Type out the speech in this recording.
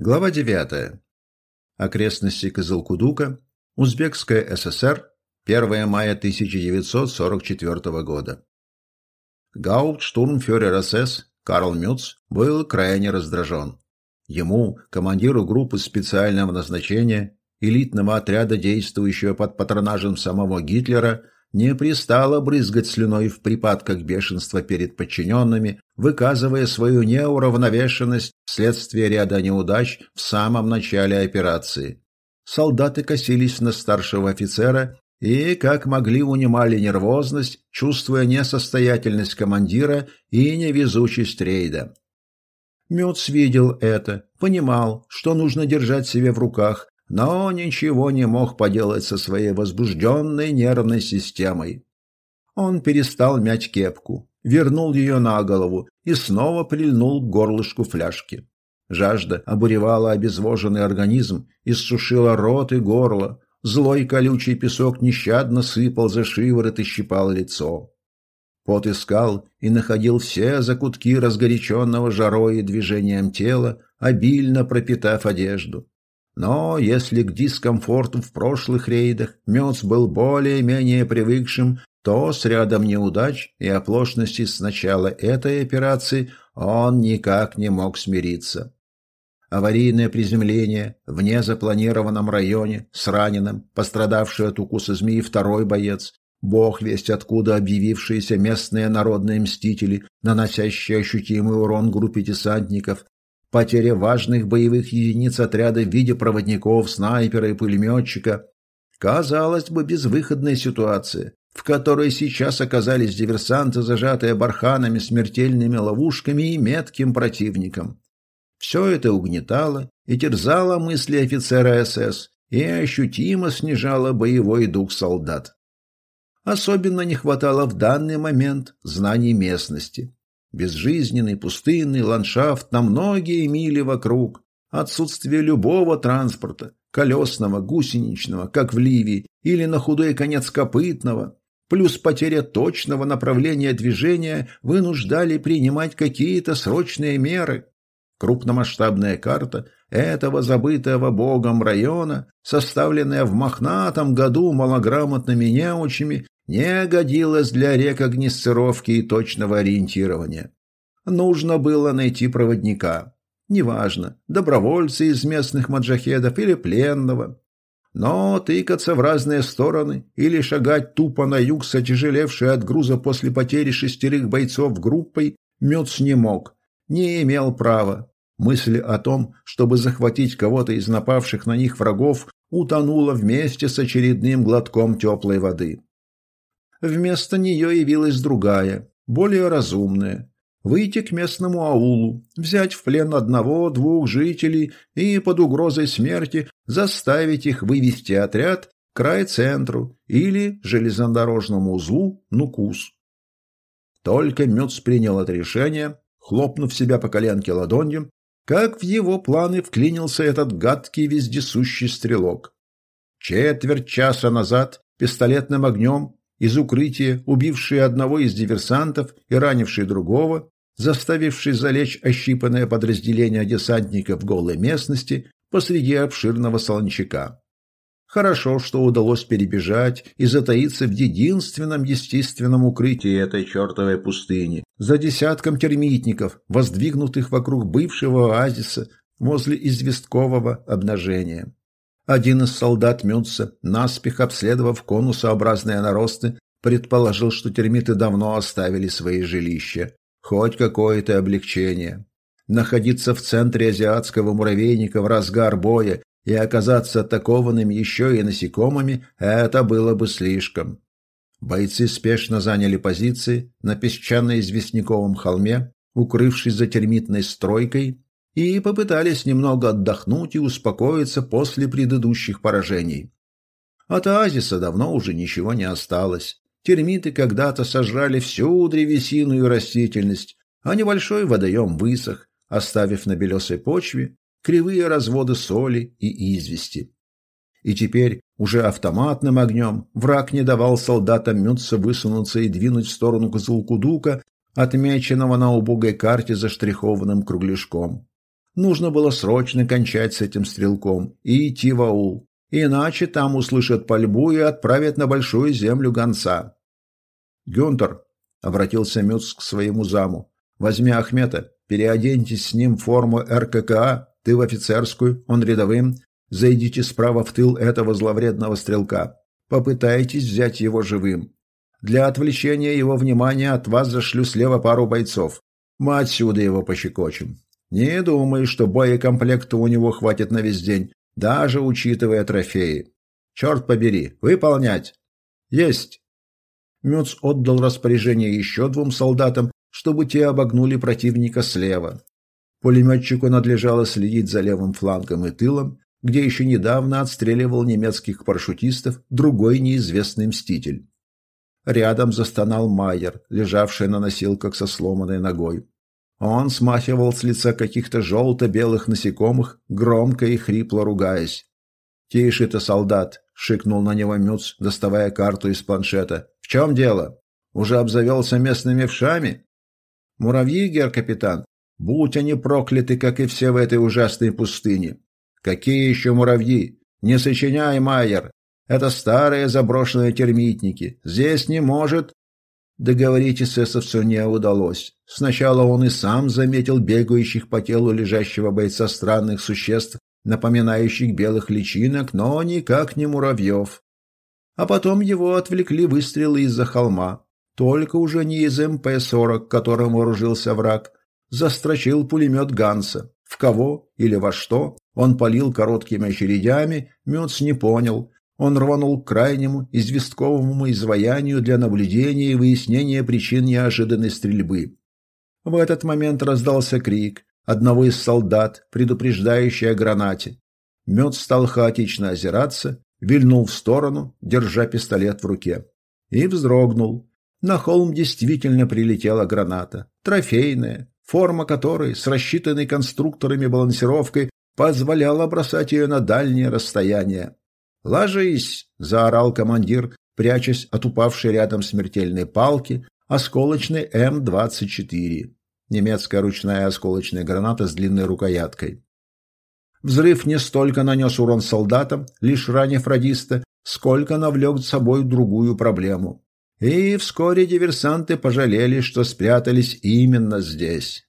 Глава 9. Окрестности Кызылкудука, Узбекская ССР, 1 мая 1944 года. Гауптштурмфюрер СС Карл Мюц был крайне раздражен. Ему, командиру группы специального назначения, элитного отряда, действующего под патронажем самого Гитлера, не пристало брызгать слюной в припадках бешенства перед подчиненными, выказывая свою неуравновешенность вследствие ряда неудач в самом начале операции. Солдаты косились на старшего офицера и, как могли, унимали нервозность, чувствуя несостоятельность командира и невезучесть рейда. Мюц видел это, понимал, что нужно держать себя в руках, но ничего не мог поделать со своей возбужденной нервной системой. Он перестал мять кепку, вернул ее на голову и снова прильнул к горлышку фляжки. Жажда обуревала обезвоженный организм, иссушила рот и горло. Злой колючий песок нещадно сыпал за шиворот и щипал лицо. Пот искал и находил все закутки разгоряченного жарой и движением тела, обильно пропитав одежду. Но если к дискомфорту в прошлых рейдах Мёц был более-менее привыкшим, то с рядом неудач и оплошностей с начала этой операции он никак не мог смириться. Аварийное приземление в незапланированном районе с раненым, пострадавший от укуса змеи второй боец, бог весть откуда объявившиеся местные народные мстители, наносящие ощутимый урон группе десантников, потеря важных боевых единиц отряда в виде проводников, снайпера и пулеметчика. Казалось бы, безвыходная ситуация, в которой сейчас оказались диверсанты, зажатые барханами, смертельными ловушками и метким противником. Все это угнетало и терзало мысли офицера СС и ощутимо снижало боевой дух солдат. Особенно не хватало в данный момент знаний местности. Безжизненный пустынный ландшафт на многие мили вокруг, отсутствие любого транспорта, колесного, гусеничного, как в Ливии, или на худой конец копытного, плюс потеря точного направления движения вынуждали принимать какие-то срочные меры. Крупномасштабная карта этого забытого богом района, составленная в мохнатом году малограмотными неучами, не годилась для рекогносцировки и точного ориентирования. Нужно было найти проводника. Неважно, добровольца из местных маджахедов или пленного. Но тыкаться в разные стороны или шагать тупо на юг с отяжелевшей от груза после потери шестерых бойцов группой Мёц не мог, не имел права. Мысль о том, чтобы захватить кого-то из напавших на них врагов, утонула вместе с очередным глотком теплой воды. Вместо нее явилась другая, более разумная. Выйти к местному аулу, взять в плен одного-двух жителей и под угрозой смерти заставить их вывести отряд к райцентру или железнодорожному узлу Нукус. Только Мюц принял это решение, хлопнув себя по коленке ладонью, как в его планы вклинился этот гадкий вездесущий стрелок. Четверть часа назад пистолетным огнем из укрытия, убивший одного из диверсантов и ранивший другого, заставивший залечь ощипанное подразделение десантников голой местности посреди обширного солончака. Хорошо, что удалось перебежать и затаиться в единственном естественном укрытии этой чертовой пустыни, за десятком термитников, воздвигнутых вокруг бывшего оазиса возле известкового обнажения. Один из солдат Мюнца, наспех обследовав конусообразные наросты, предположил, что термиты давно оставили свои жилища. Хоть какое-то облегчение. Находиться в центре азиатского муравейника в разгар боя и оказаться атакованным еще и насекомыми – это было бы слишком. Бойцы спешно заняли позиции на песчано-известняковом холме, укрывшись за термитной стройкой и попытались немного отдохнуть и успокоиться после предыдущих поражений. От оазиса давно уже ничего не осталось. Термиты когда-то сожрали всю древесину и растительность, а небольшой водоем высох, оставив на белесой почве кривые разводы соли и извести. И теперь уже автоматным огнем враг не давал солдатам Мюнца высунуться и двинуть в сторону Козылкудука, отмеченного на убогой карте заштрихованным кругляшком. Нужно было срочно кончать с этим стрелком и идти в аул. Иначе там услышат пальбу и отправят на большую землю гонца. «Гюнтер», — обратился Мюц к своему заму, — «возьми Ахмета, переоденьтесь с ним в форму РККА, ты в офицерскую, он рядовым, зайдите справа в тыл этого зловредного стрелка. Попытайтесь взять его живым. Для отвлечения его внимания от вас зашлю слева пару бойцов. Мы отсюда его пощекочем. Не думаю, что боекомплекта у него хватит на весь день, даже учитывая трофеи. Черт побери, выполнять. Есть. Мюц отдал распоряжение еще двум солдатам, чтобы те обогнули противника слева. Пулеметчику надлежало следить за левым флангом и тылом, где еще недавно отстреливал немецких парашютистов другой неизвестный мститель. Рядом застонал Майер, лежавший на носилках со сломанной ногой. Он смахивал с лица каких-то желто-белых насекомых, громко и хрипло ругаясь. «Тише ты, солдат!» — шикнул на него Мюц, доставая карту из планшета. «В чем дело? Уже обзавелся местными вшами?» «Муравьи, гер-капитан, будь они прокляты, как и все в этой ужасной пустыне. Какие еще муравьи? Не сочиняй, Майер. Это старые заброшенные термитники. Здесь не может...» Договорить эсэсовцу не удалось. Сначала он и сам заметил бегающих по телу лежащего бойца странных существ, напоминающих белых личинок, но никак не муравьев. А потом его отвлекли выстрелы из-за холма. Только уже не из МП-40, которым вооружился враг. Застрочил пулемет Ганса. В кого или во что он полил короткими очередями, Мёц не понял. Он рванул к крайнему, известковому изваянию для наблюдения и выяснения причин неожиданной стрельбы. В этот момент раздался крик одного из солдат, предупреждающий о гранате. Мед стал хаотично озираться, вильнул в сторону, держа пистолет в руке. И вздрогнул. На холм действительно прилетела граната. Трофейная, форма которой, с рассчитанной конструкторами балансировкой, позволяла бросать ее на дальние расстояния. «Ложись!» – заорал командир, прячась от упавшей рядом смертельной палки, осколочной М-24. Немецкая ручная осколочная граната с длинной рукояткой. Взрыв не столько нанес урон солдатам, лишь ранив радиста, сколько навлек с собой другую проблему. И вскоре диверсанты пожалели, что спрятались именно здесь.